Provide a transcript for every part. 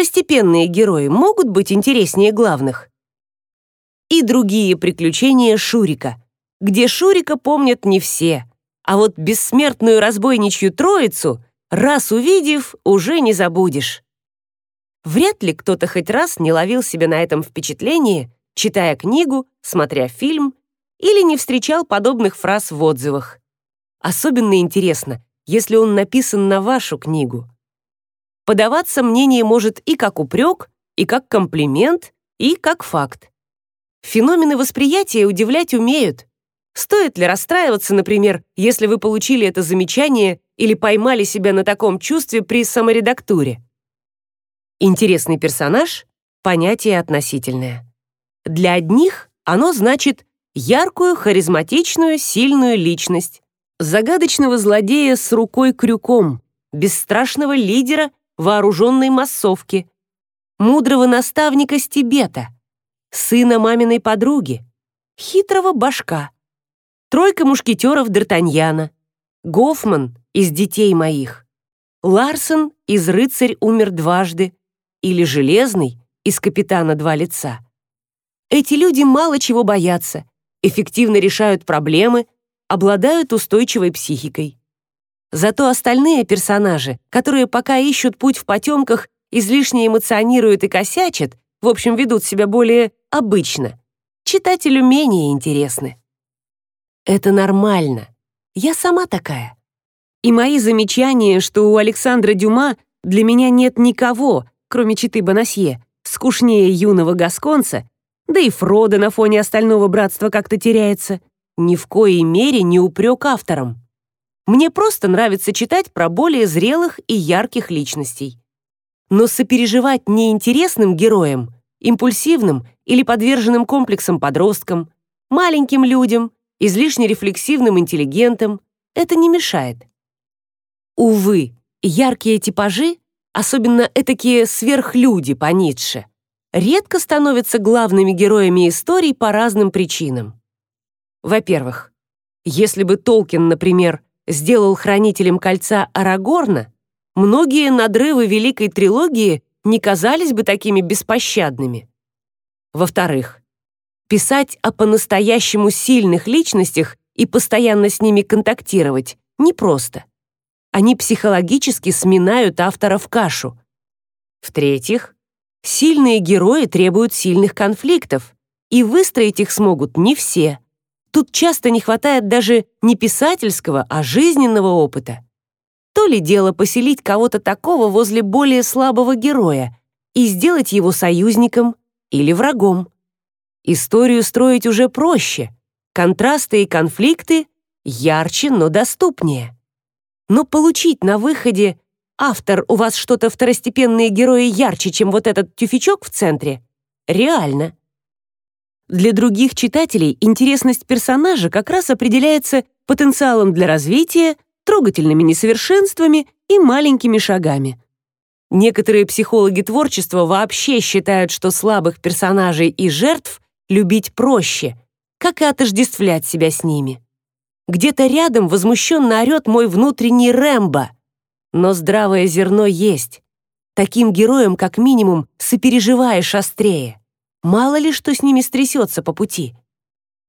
второстепенные герои могут быть интереснее главных. И другие приключения Шурика, где Шурика помнят не все, а вот бессмертную разбойничью троицу, раз увидев, уже не забудешь. Вряд ли кто-то хоть раз не ловил себя на этом впечатлении, читая книгу, смотря фильм или не встречал подобных фраз в отзывах. Особенно интересно, если он написан на вашу книгу. Подаваться мнение может и как упрек, и как комплимент, и как факт. Феномены восприятия удивлять умеют. Стоит ли расстраиваться, например, если вы получили это замечание или поймали себя на таком чувстве при саморедактуре? Интересный персонаж — понятие относительное. Для одних оно значит яркую, харизматичную, сильную личность, загадочного злодея с рукой-крюком, бесстрашного лидера вооруженной массовки, мудрого наставника с Тибета, сына маминой подруги, хитрого башка, тройка мушкетеров Д'Артаньяна, Гофман из «Детей моих», Ларсон из «Рыцарь умер дважды» или Железный из «Капитана два лица». Эти люди мало чего боятся, эффективно решают проблемы, обладают устойчивой психикой. Зато остальные персонажи, которые пока ищут путь в потемках, излишне эмоционируют и косячат, в общем, ведут себя более обычно, читателю менее интересны. Это нормально. Я сама такая. И мои замечания, что у Александра Дюма для меня нет никого, кроме Читы Бонасье, скучнее юного гасконца, да и Фрода на фоне остального братства как-то теряется, ни в коей мере не упрек авторам. Мне просто нравится читать про более зрелых и ярких личностей. Но сопереживать неинтересным героям, импульсивным или подверженным комплексам подросткам, маленьким людям, излишне рефлексивным интеллигентам это не мешает. Увы, яркие типажи, особенно этакие сверхлюди по Ницше, редко становятся главными героями историй по разным причинам. Во-первых, если бы Толкин, например, сделал хранителем кольца Арагорна, многие надрывы великой трилогии не казались бы такими беспощадными. Во-вторых, писать о по-настоящему сильных личностях и постоянно с ними контактировать непросто. Они психологически сминают автора в кашу. В-третьих, сильные герои требуют сильных конфликтов, и выстроить их смогут не все. Тут часто не хватает даже не писательского, а жизненного опыта. То ли дело поселить кого-то такого возле более слабого героя и сделать его союзником или врагом. Историю строить уже проще. Контрасты и конфликты ярче, но доступнее. Но получить на выходе «Автор, у вас что-то второстепенные герои ярче, чем вот этот тюфячок в центре» реально. Для других читателей интересность персонажа как раз определяется потенциалом для развития, трогательными несовершенствами и маленькими шагами. Некоторые психологи творчества вообще считают, что слабых персонажей и жертв любить проще, как и отождествлять себя с ними. Где-то рядом возмущенно орет мой внутренний Рэмбо. Но здравое зерно есть. Таким героям, как минимум, сопереживаешь острее. Мало ли что с ними стрясется по пути.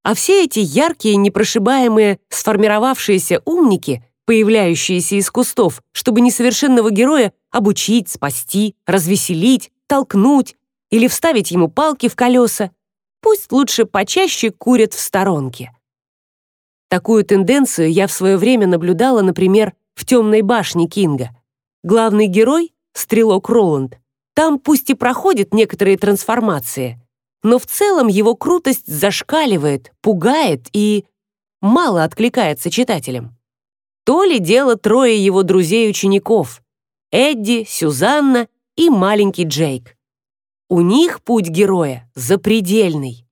А все эти яркие, непрошибаемые, сформировавшиеся умники, появляющиеся из кустов, чтобы несовершенного героя обучить, спасти, развеселить, толкнуть или вставить ему палки в колеса, пусть лучше почаще курят в сторонке. Такую тенденцию я в свое время наблюдала, например, в «Темной башне» Кинга. Главный герой, стрелок Роланд, там пусть и проходит некоторые трансформации, но в целом его крутость зашкаливает, пугает и мало откликается читателям. То ли дело трое его друзей-учеников — Эдди, Сюзанна и маленький Джейк. У них путь героя запредельный.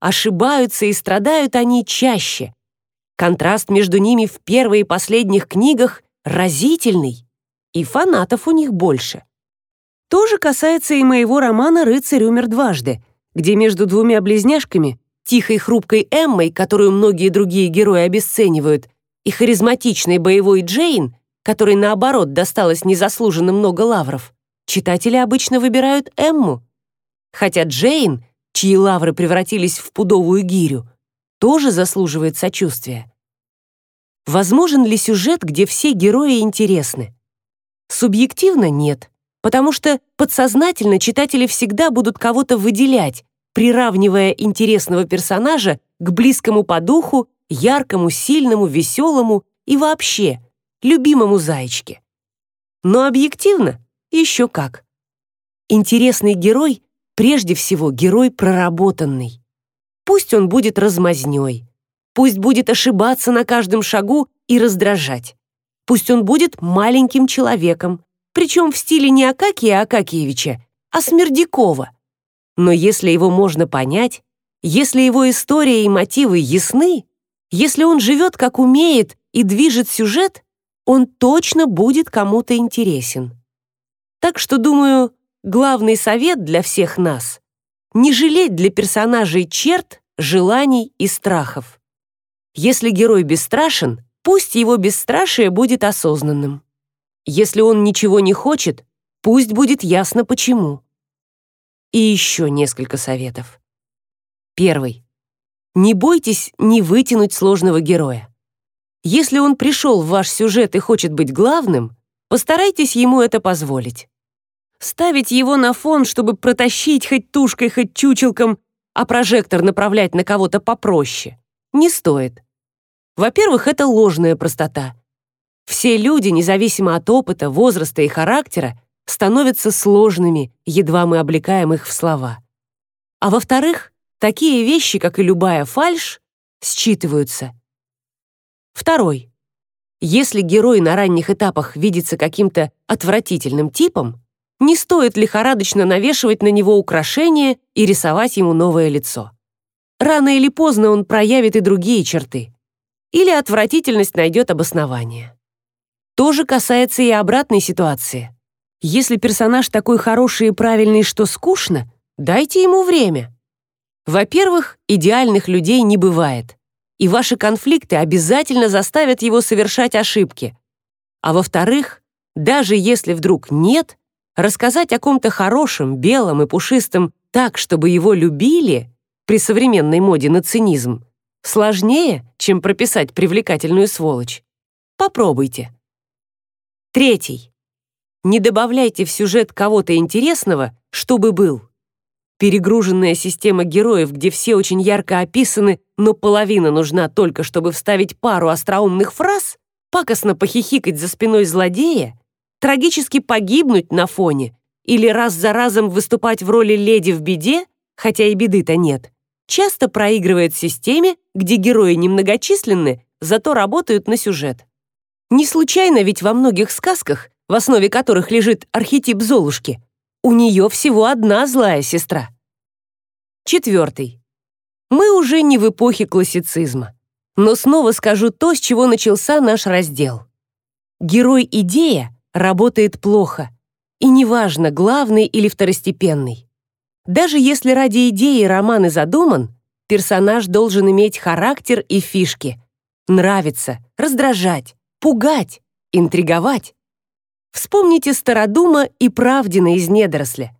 Ошибаются и страдают они чаще. Контраст между ними в первой и последних книгах разительный, и фанатов у них больше. То же касается и моего романа «Рыцарь умер дважды», где между двумя близняшками, тихой хрупкой Эммой, которую многие другие герои обесценивают, и харизматичной боевой Джейн, которой наоборот досталось незаслуженно много лавров, читатели обычно выбирают Эмму. Хотя Джейн, чьи лавры превратились в пудовую гирю, тоже заслуживает сочувствия. Возможен ли сюжет, где все герои интересны? Субъективно нет, потому что подсознательно читатели всегда будут кого-то выделять, приравнивая интересного персонажа к близкому по духу, яркому, сильному, веселому и вообще любимому зайчке. Но объективно еще как. Интересный герой прежде всего герой проработанный. Пусть он будет размазнёй, пусть будет ошибаться на каждом шагу и раздражать. Пусть он будет маленьким человеком, причем в стиле не Акакия Акакиевича, а Смердякова. Но если его можно понять, если его история и мотивы ясны, если он живет как умеет и движет сюжет, он точно будет кому-то интересен. Так что, думаю, главный совет для всех нас — не жалеть для персонажей черт, желаний и страхов. Если герой бесстрашен, пусть его бесстрашие будет осознанным. Если он ничего не хочет, пусть будет ясно почему. И еще несколько советов. Первый. Не бойтесь не вытянуть сложного героя. Если он пришел в ваш сюжет и хочет быть главным, постарайтесь ему это позволить. Ставить его на фон, чтобы протащить хоть тушкой, хоть чучелком, а прожектор направлять на кого-то попроще, не стоит. Во-первых, это ложная простота. Все люди, независимо от опыта, возраста и характера, становятся сложными, едва мы облекаем их в слова. А во-вторых, такие вещи, как и любая фальшь, считываются — Второй. Если герой на ранних этапах видится каким-то отвратительным типом, не стоит лихорадочно навешивать на него украшения и рисовать ему новое лицо. Рано или поздно он проявит и другие черты. Или отвратительность найдет обоснование. То же касается и обратной ситуации. Если персонаж такой хороший и правильный, что скучно, дайте ему время. Во-первых, идеальных людей не бывает и ваши конфликты обязательно заставят его совершать ошибки. А во-вторых, даже если вдруг нет, рассказать о ком-то хорошем, белом и пушистом так, чтобы его любили, при современной моде на цинизм, сложнее, чем прописать привлекательную сволочь. Попробуйте. Третий. Не добавляйте в сюжет кого-то интересного, чтобы был. Перегруженная система героев, где все очень ярко описаны, но половина нужна только, чтобы вставить пару остроумных фраз, пакостно похихикать за спиной злодея, трагически погибнуть на фоне или раз за разом выступать в роли леди в беде, хотя и беды-то нет, часто проигрывает системе, где герои немногочисленны, зато работают на сюжет. Не случайно ведь во многих сказках, в основе которых лежит архетип Золушки, у нее всего одна злая сестра. Четвертый. Мы уже не в эпохе классицизма. Но снова скажу то, с чего начался наш раздел. Герой-идея работает плохо. И неважно, главный или второстепенный. Даже если ради идеи роман и задуман, персонаж должен иметь характер и фишки. Нравиться, раздражать, пугать, интриговать. Вспомните Стародума и Правдина из «Недоросля».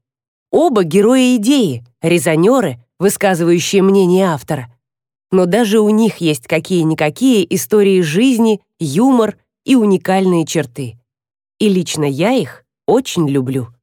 Оба герои идеи, резонеры, высказывающие мнение автора. Но даже у них есть какие-никакие истории жизни, юмор и уникальные черты. И лично я их очень люблю.